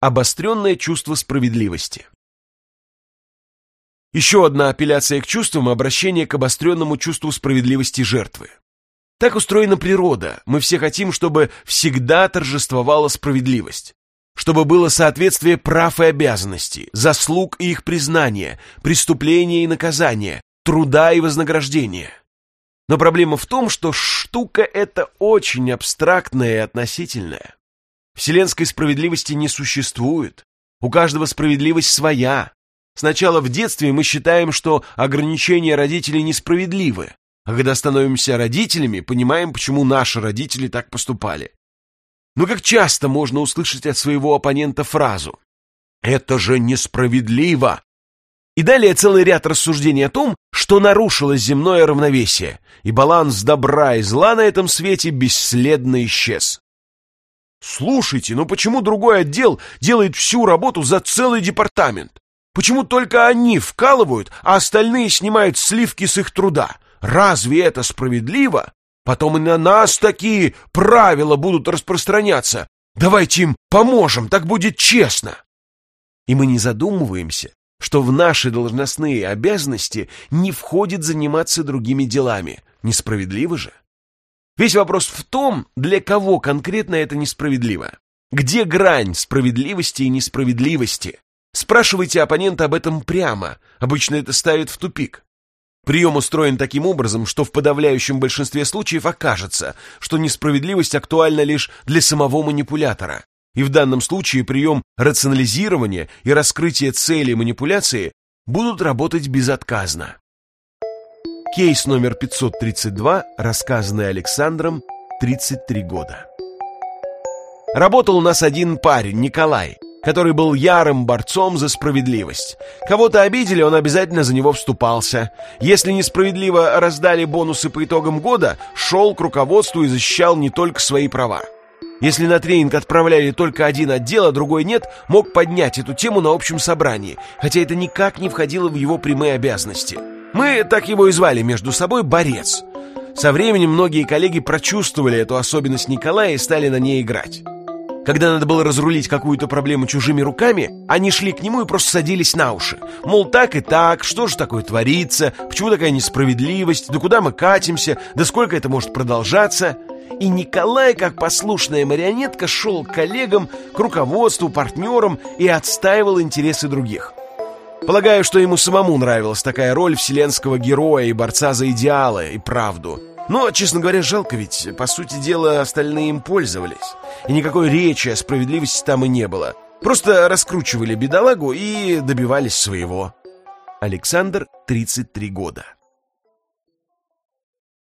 обостренное чувство справедливости. Еще одна апелляция к чувствам – обращение к обостренному чувству справедливости жертвы. Так устроена природа. Мы все хотим, чтобы всегда торжествовала справедливость. Чтобы было соответствие прав и обязанностей, заслуг и их признания, преступления и наказания, труда и вознаграждения. Но проблема в том, что штука эта очень абстрактная и относительная. Вселенской справедливости не существует. У каждого справедливость своя. Сначала в детстве мы считаем, что ограничения родителей несправедливы, а когда становимся родителями, понимаем, почему наши родители так поступали. Но как часто можно услышать от своего оппонента фразу «Это же несправедливо!» И далее целый ряд рассуждений о том, что нарушилось земное равновесие, и баланс добра и зла на этом свете бесследно исчез. Слушайте, ну почему другой отдел делает всю работу за целый департамент? Почему только они вкалывают, а остальные снимают сливки с их труда? Разве это справедливо? Потом и на нас такие правила будут распространяться. Давайте им поможем, так будет честно. И мы не задумываемся, что в наши должностные обязанности не входит заниматься другими делами. Несправедливо же? Весь вопрос в том, для кого конкретно это несправедливо. Где грань справедливости и несправедливости? Спрашивайте оппонента об этом прямо, обычно это ставит в тупик. Прием устроен таким образом, что в подавляющем большинстве случаев окажется, что несправедливость актуальна лишь для самого манипулятора. И в данном случае прием рационализирования и раскрытия цели манипуляции будут работать безотказно. Кейс номер 532, рассказанный Александром, 33 года. Работал у нас один парень, Николай, который был ярым борцом за справедливость. Кого-то обидели, он обязательно за него вступался. Если несправедливо раздали бонусы по итогам года, шел к руководству и защищал не только свои права. Если на тренинг отправляли только один отдел, а другой нет, мог поднять эту тему на общем собрании, хотя это никак не входило в его прямые обязанности. Мы так его и звали между собой «борец». Со временем многие коллеги прочувствовали эту особенность Николая и стали на ней играть. Когда надо было разрулить какую-то проблему чужими руками, они шли к нему и просто садились на уши. Мол, так и так, что же такое творится, почему такая несправедливость, да куда мы катимся, да сколько это может продолжаться. И Николай, как послушная марионетка, шел к коллегам, к руководству, партнерам и отстаивал интересы других. Полагаю, что ему самому нравилась такая роль вселенского героя и борца за идеалы и правду. Но, честно говоря, жалко ведь, по сути дела, остальные им пользовались. И никакой речи о справедливости там и не было. Просто раскручивали бедолагу и добивались своего. Александр, 33 года.